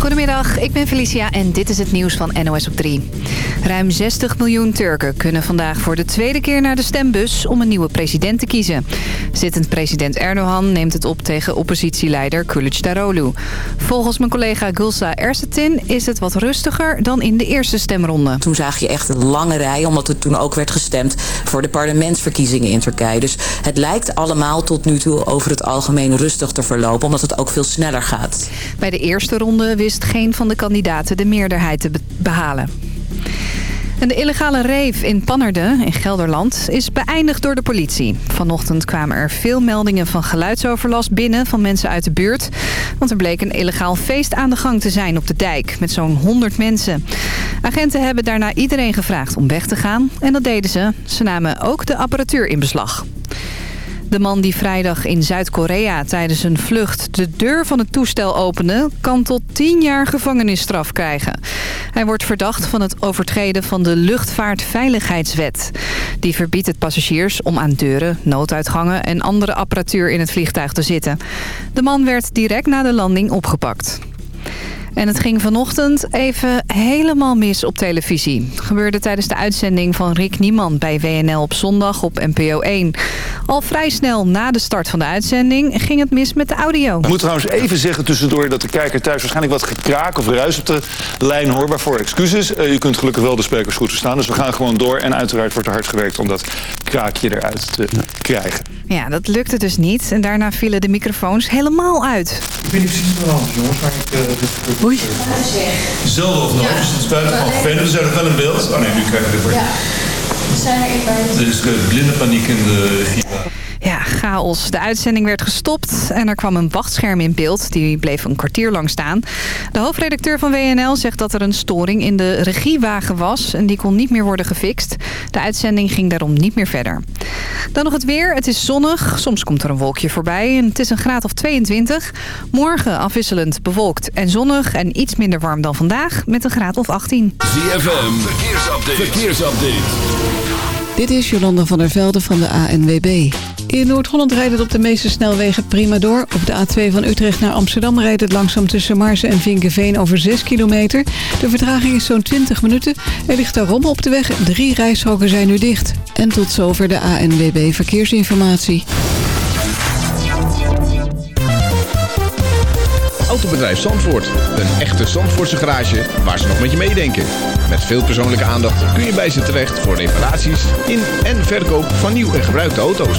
Goedemiddag, ik ben Felicia en dit is het nieuws van NOS op 3. Ruim 60 miljoen Turken kunnen vandaag voor de tweede keer naar de stembus om een nieuwe president te kiezen. Zittend president Erdogan neemt het op tegen oppositieleider Kılıçdaroğlu. Volgens mijn collega Gulsa Ersetin is het wat rustiger dan in de eerste stemronde. Toen zag je echt een lange rij, omdat er toen ook werd gestemd voor de parlementsverkiezingen in Turkije. Dus het lijkt allemaal tot nu toe over het algemeen rustig te verlopen, omdat het ook veel sneller gaat. Bij de eerste ronde wist geen van de kandidaten de meerderheid te behalen. En de illegale reef in Pannerden in Gelderland is beëindigd door de politie. Vanochtend kwamen er veel meldingen van geluidsoverlast binnen van mensen uit de buurt. Want er bleek een illegaal feest aan de gang te zijn op de dijk met zo'n 100 mensen. Agenten hebben daarna iedereen gevraagd om weg te gaan. En dat deden ze. Ze namen ook de apparatuur in beslag. De man die vrijdag in Zuid-Korea tijdens een vlucht de deur van het toestel opende... kan tot 10 jaar gevangenisstraf krijgen. Hij wordt verdacht van het overtreden van de luchtvaartveiligheidswet. Die verbiedt het passagiers om aan deuren, nooduitgangen en andere apparatuur in het vliegtuig te zitten. De man werd direct na de landing opgepakt. En het ging vanochtend even helemaal mis op televisie. Gebeurde tijdens de uitzending van Rick Niemand bij WNL op zondag op NPO 1. Al vrij snel na de start van de uitzending ging het mis met de audio. Ik moet trouwens even zeggen tussendoor dat de kijker thuis waarschijnlijk wat gekraak of ruis op de lijn hoort. Waarvoor excuses. Uh, je kunt gelukkig wel de sprekers goed verstaan. Dus we gaan gewoon door. En uiteraard wordt er hard gewerkt om dat kraakje eruit te krijgen. Ja, dat lukte dus niet. En daarna vielen de microfoons helemaal uit. Ik weet niet precies wat er aan jongens. Maar ik, uh, Oei. Zelden of nooit, dus het is buiten van vervelend. We zijn nog wel in beeld. Oh nee, nu krijgen we dit. Ja, we zijn er even. Er is blinde paniek in de chaos. De uitzending werd gestopt en er kwam een wachtscherm in beeld. Die bleef een kwartier lang staan. De hoofdredacteur van WNL zegt dat er een storing in de regiewagen was... en die kon niet meer worden gefixt. De uitzending ging daarom niet meer verder. Dan nog het weer. Het is zonnig. Soms komt er een wolkje voorbij. En het is een graad of 22. Morgen afwisselend bewolkt en zonnig en iets minder warm dan vandaag... met een graad of 18. ZFM, verkeersupdate. verkeersupdate. Dit is Jolanda van der Velde van de ANWB. In Noord-Holland rijdt het op de meeste snelwegen prima door. Op de A2 van Utrecht naar Amsterdam rijdt het langzaam tussen Marsen en Vinkenveen over 6 kilometer. De vertraging is zo'n 20 minuten. Er ligt daar rommel op de weg. Drie rijstroken zijn nu dicht. En tot zover de ANWB Verkeersinformatie. Autobedrijf Zandvoort. Een echte Zandvoortse garage waar ze nog met je meedenken. Met veel persoonlijke aandacht kun je bij ze terecht voor reparaties in en verkoop van nieuw en gebruikte auto's.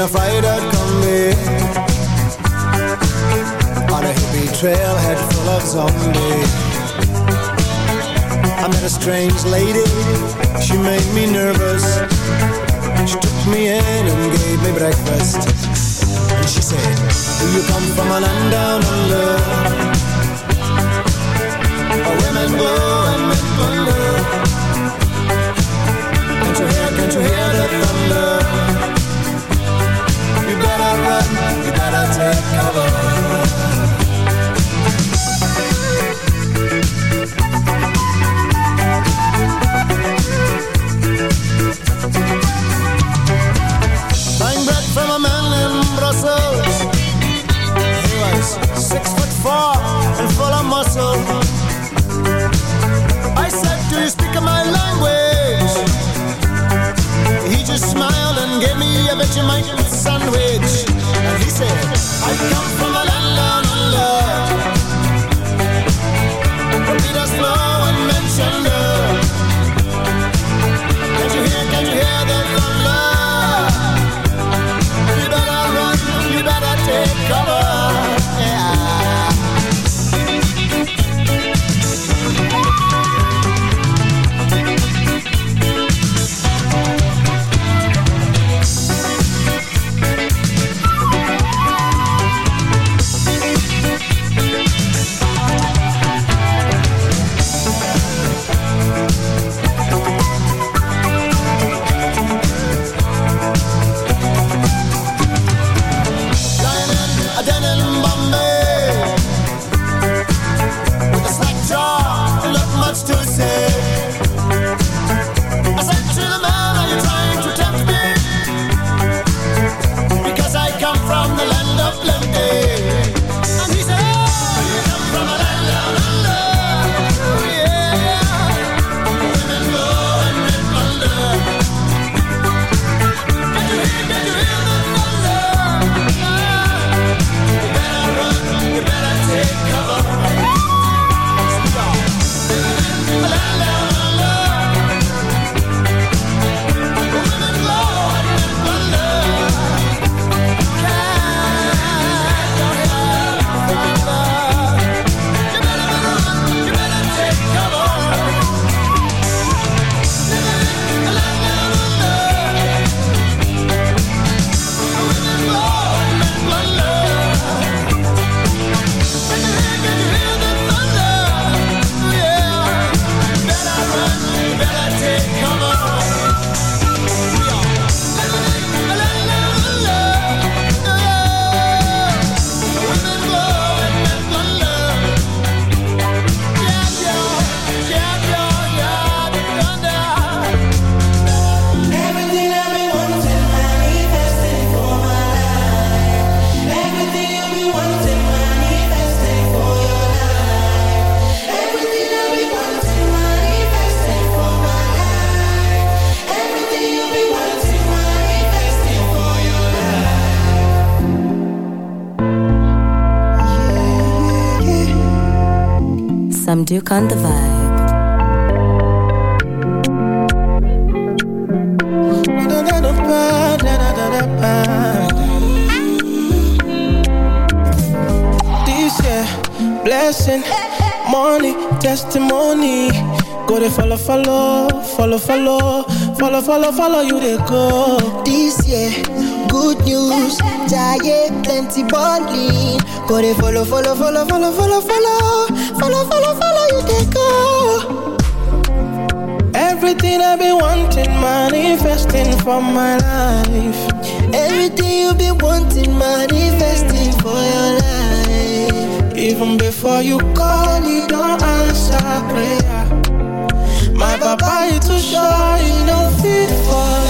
In a freighter combi On a hippie trailhead full of zombies. I met a strange lady, she made me nervous. She took me in and gave me breakfast. And she said, do you come from a land down under Duke on the vibe. Blessing, money, testimony. Go they follow, follow, follow, follow, follow, follow, follow you they go. This year, good news, giant plenty balling. Go they follow, follow, follow, follow, follow, follow, follow, follow, follow you they go. Everything I've been wanting, manifesting for my life. Everything you've been wanting, manifesting for your life. Even before you call, you don't answer prayer. My papa is too shy, he don't fit for.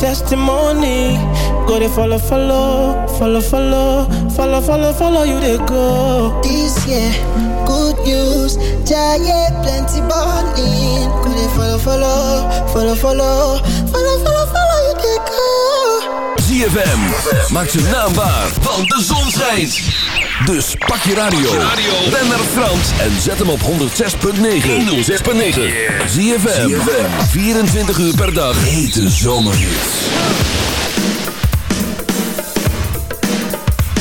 testimony. Go they follow, follow, follow, follow, follow, follow, follow you they go. This year, good news, giant plenty balling. Go they follow, follow, follow, follow, follow, follow, follow you they go. ZFM, maak zijn naam waar, want de zon schijnt. Dus pak je radio, ren naar Frans en zet hem op 106.9. 106.9. ZFM, 24 uur per dag. Hete zomerhits.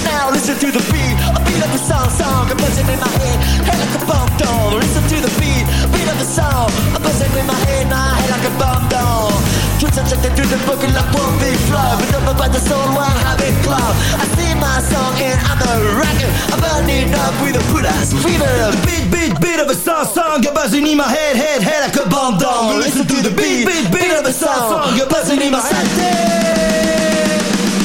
Now listen to the beat, a beat of the song, song, a buzzing in my head, head like a bomb down. Listen to the beat, beat of the song, a buzzing in my head, my head like a bomb down. Twitch subjected to the boogie like one big flow, but up by the soul, one habit club. I sing my song and I'm I'm burning up with a put ass fever. Beat, beat, beat of a song, song, a buzzing in my head, head, head like a bomb down. Listen to the beat, beat, beat of a song, song, a buzzing in my head.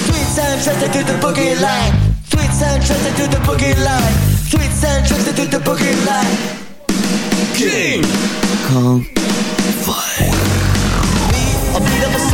Sweet sound trusted to the boogie line. Sweet sound trusted to the boogie line. Sweet sound trusted to the boogie line. King Kong Fire. A beat of a song,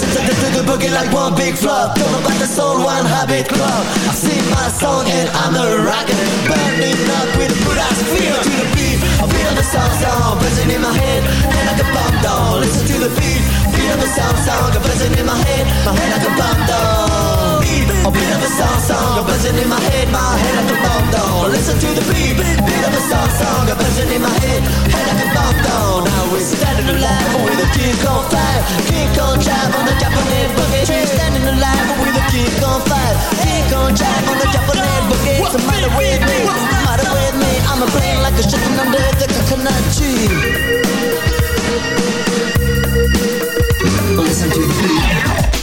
To the boogie like one big flop. Don't know about the soul, one habit club. I sing my song and I'm a rocker. Burning up with a good ass feel to the beat. I feel the song song buzzing in my head, head like a bomb down. Listen to the beat, feel the song song buzzing in my head, my head like a bomb down. A beat of a song song buzzing in my head, my head like a bomb down. Listen to the beat, beat of a song song buzzing in my head, head like a bomb down. Now we're standing alive with a kick on fire, kick on drive on the Japanese. We're standing alive with a kick on fire, kick on drive on the Japanese boogie. What's the matter with me? What's the matter with me? I'm a brain like a chicken under the coconut tree. Listen to the beat.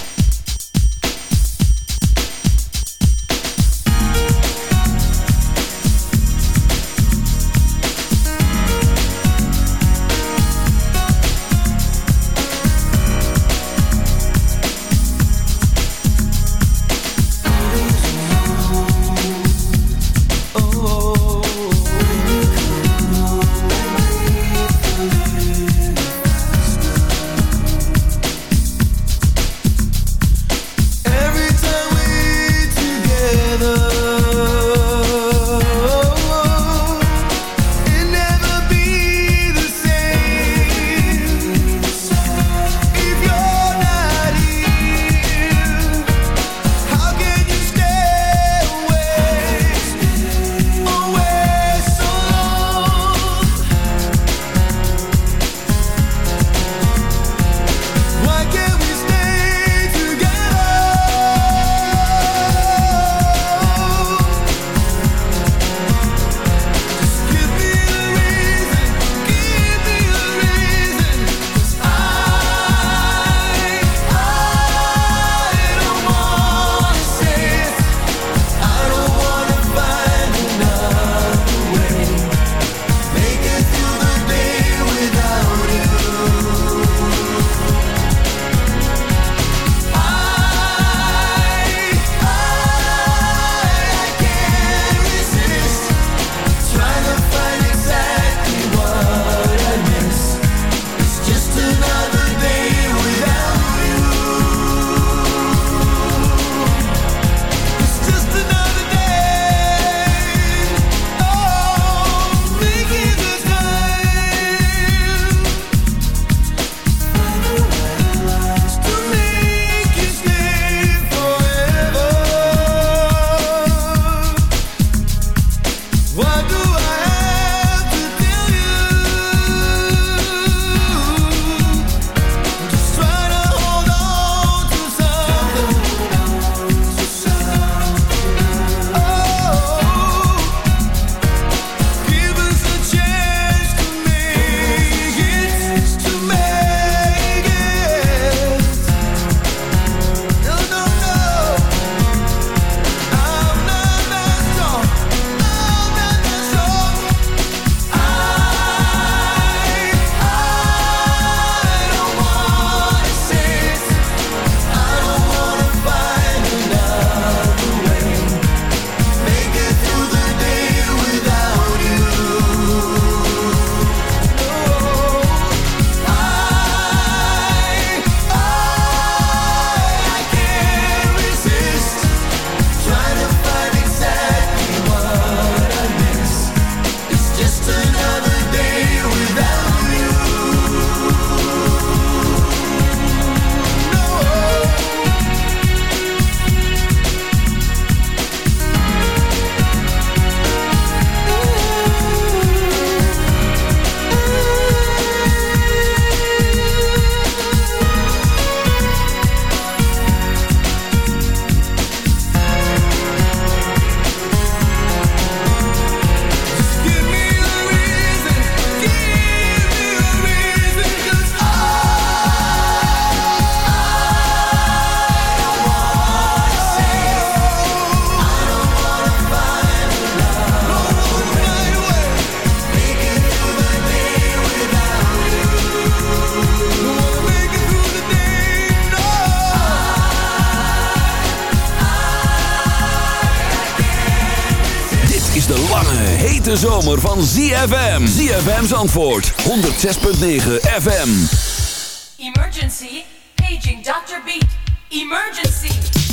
Lange, hete zomer van ZFM. ZFM's antwoord, 106.9 FM. Emergency, paging Dr. Beat. Emergency.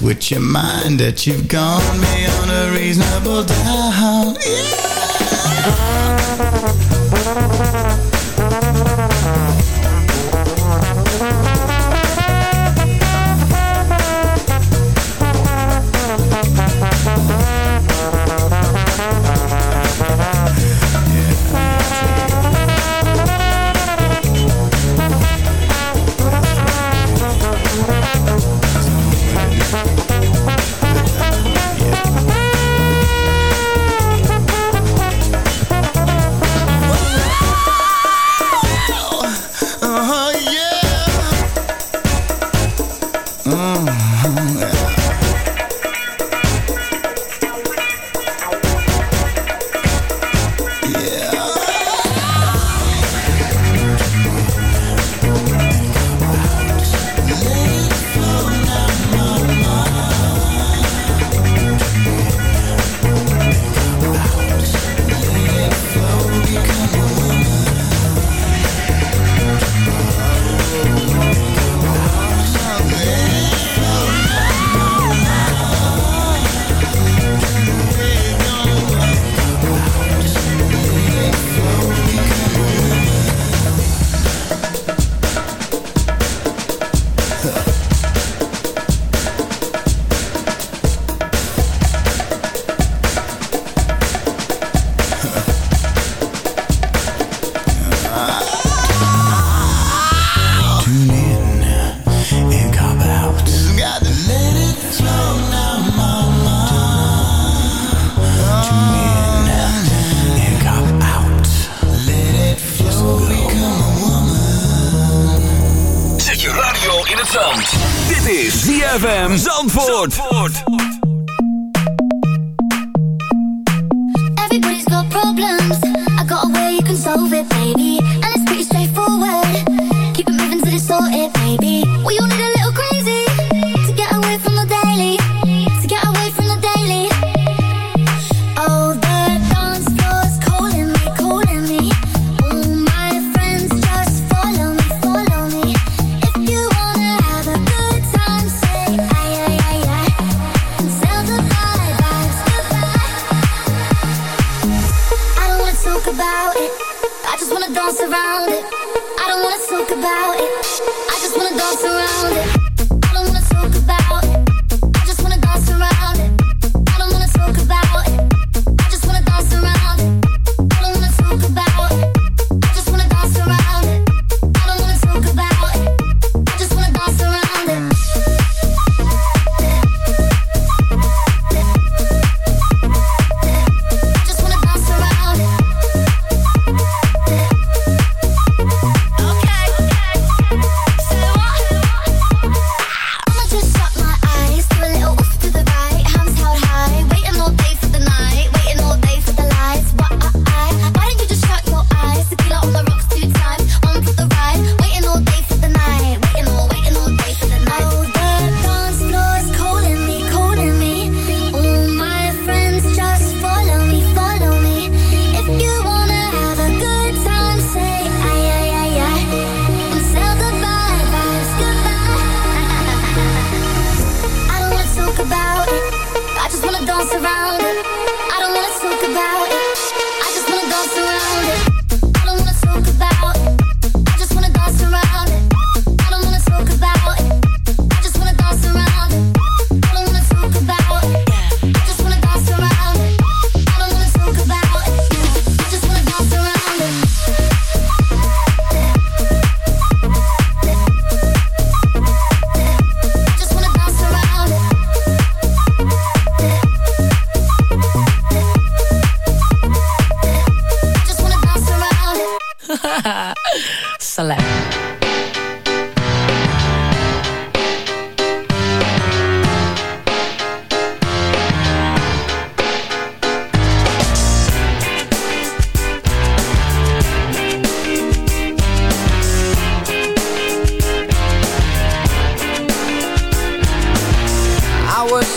off with your mind that you've gone me on a reasonable doubt. Yeah.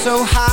so high.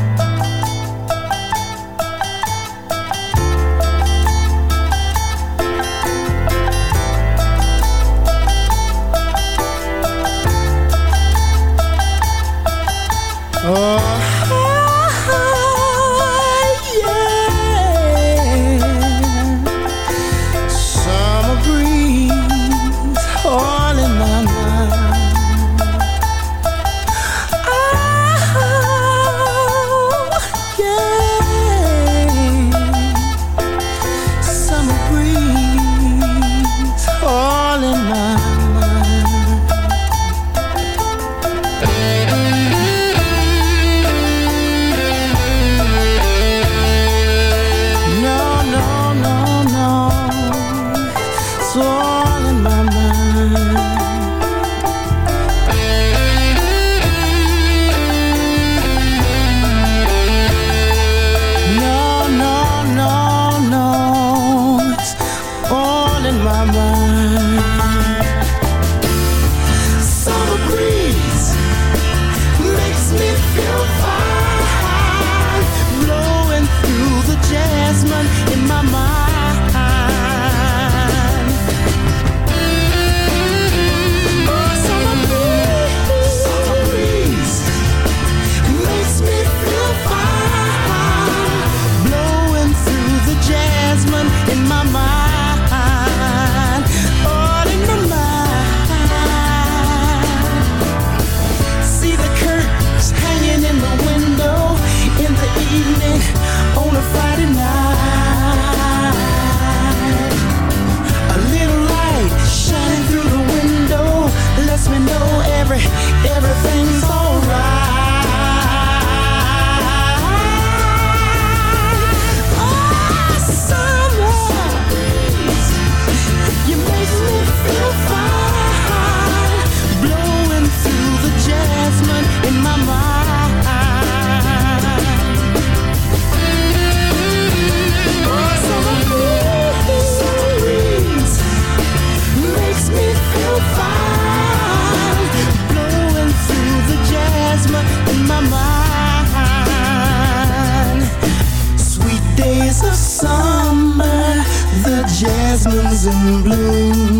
In bloom.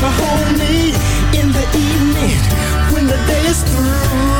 To hold me in the evening when the day is through.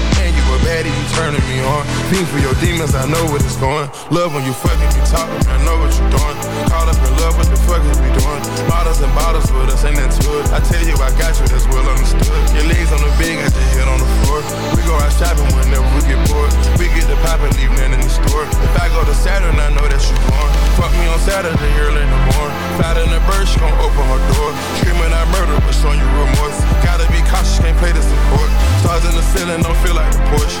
And you turning me on. Fiend for your demons, I know what it's going. Love when you fucking me talking, I know what you're doing. Caught up in love, what the fuck is we doing? Bottles and bottles with us, ain't that it. I tell you, I got you, that's well understood. Your legs on the bed, got your head on the floor. We go out shopping whenever we get bored. We get the pop and leave nothing in the store. If I go to Saturn, I know that you're born. Fuck me on Saturday early in the morning. Fat in the bird, she gon' open her door. Screaming I murder, but showing you remorse. Gotta be cautious, can't play this support. Stars in the ceiling, don't feel like a Porsche.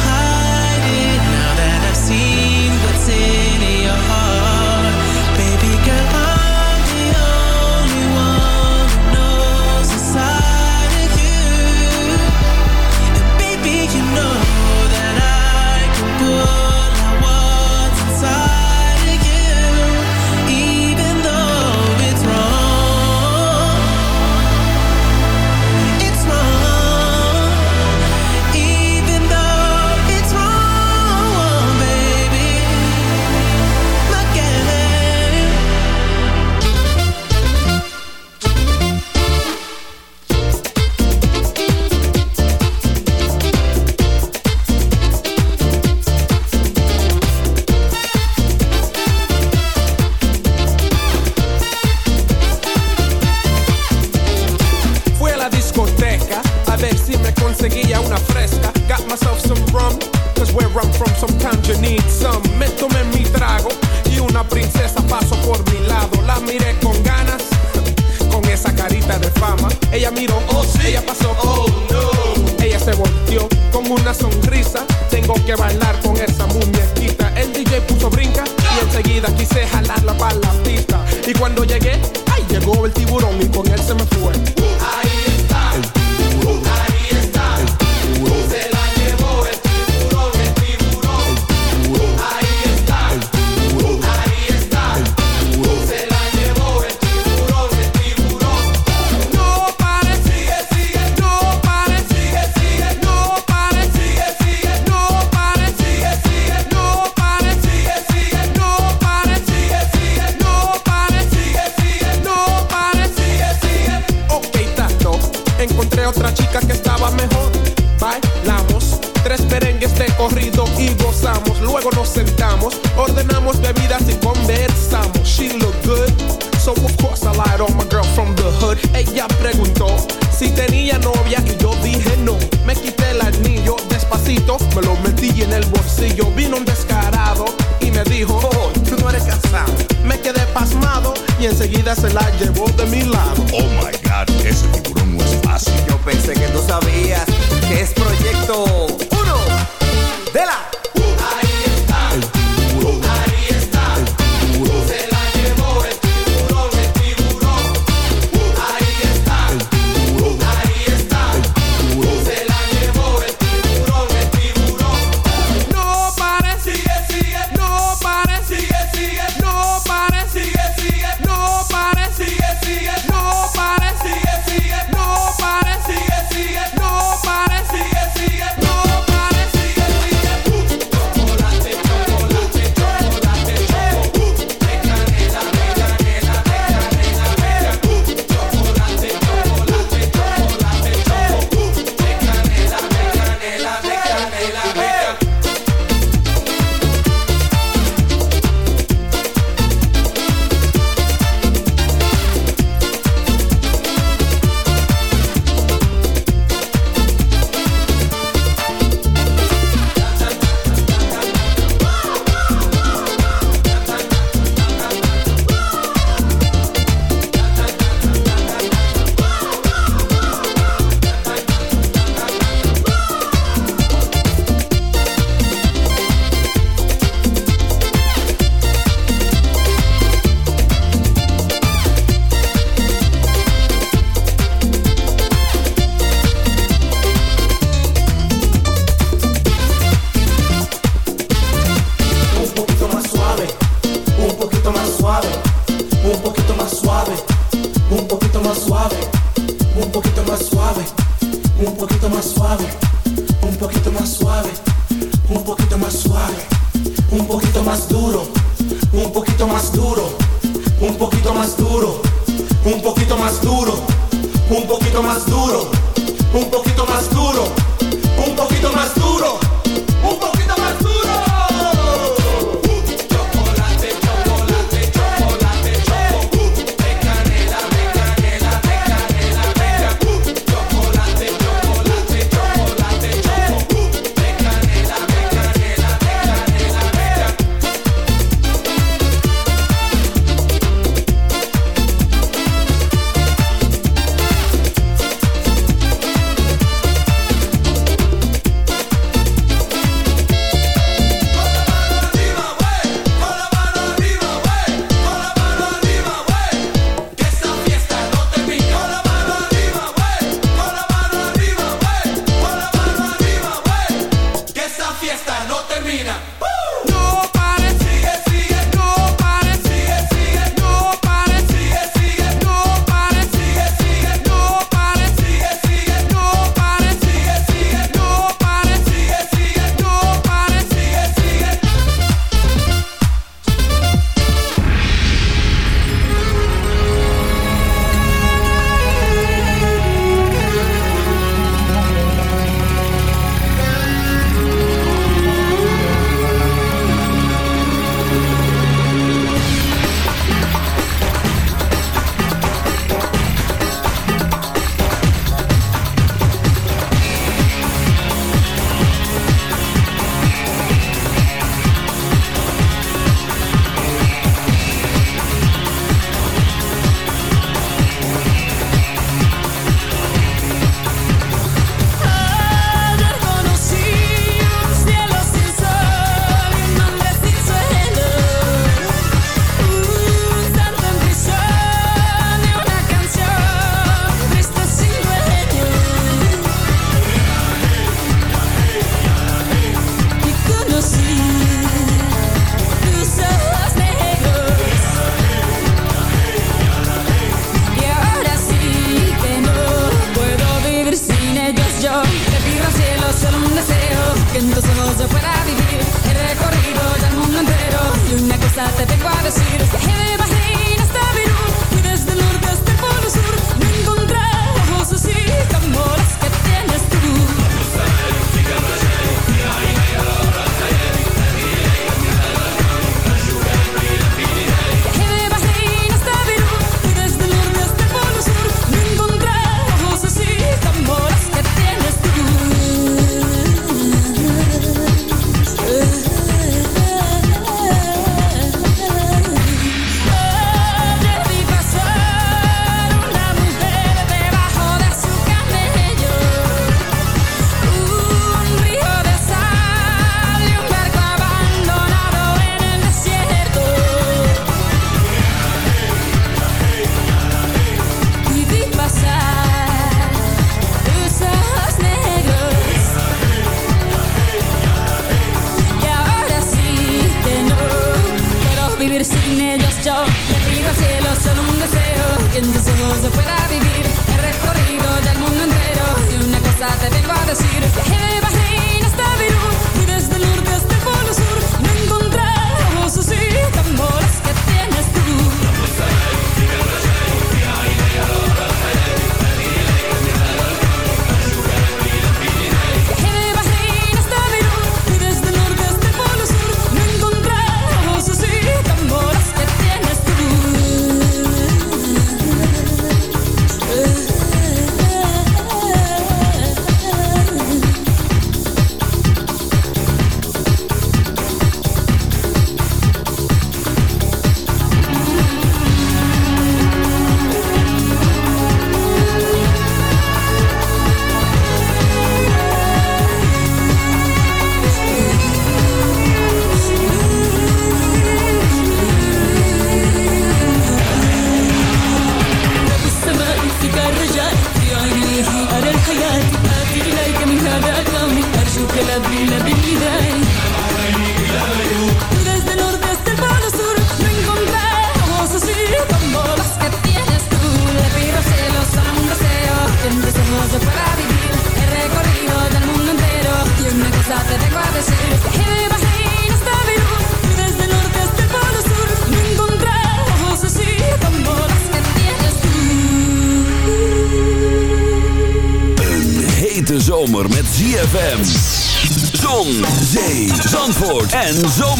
Zo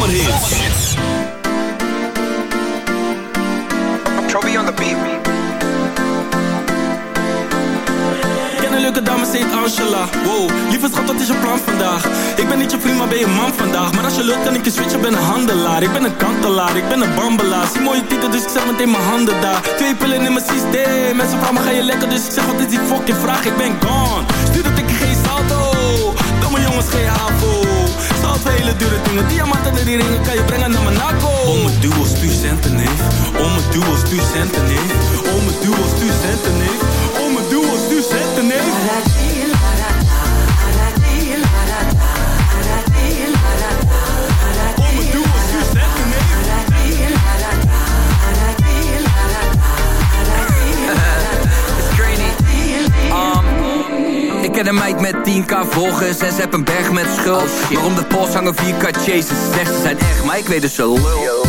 centen, Om mijn duo, stuur centen, neef Om mijn duo, stuur centen, neef Om mijn duo, stuur centen, neef Ik ken een meid met 10k volgers en ze heeft een berg met schuld. Waarom de pols hangen 4k chases Zegt ze zijn echt, maar ik weet dus ze lul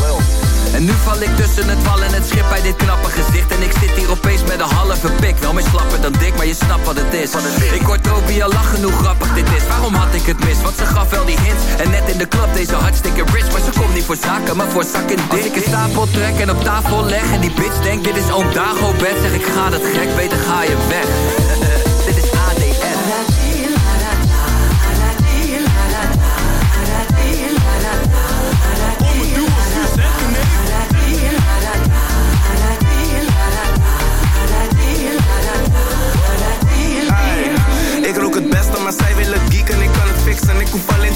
En nu val ik tussen het wal en het schip bij dit knappe gezicht. En ik zit hier opeens met een halve pik. Wel meer slapper dan dik, maar je snapt wat het is. Ik hoor Toby al lachen hoe grappig dit is. Waarom had ik het mis? Want ze gaf wel die hints. En net in de klap deze hartstikke rich. Maar ze komt niet voor zaken, maar voor zak en dik. Als ik een stapel trek en op tafel leg En die bitch denkt dit is oom Dago bed Zeg ik ga dat gek, beter ga je weg. Dit is ADN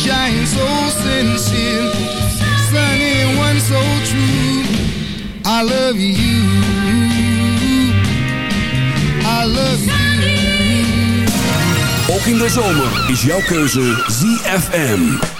one shines so sincere. Sunny one so true. I love you. I love you. Ook in de zomer is jouw keuze ZFM.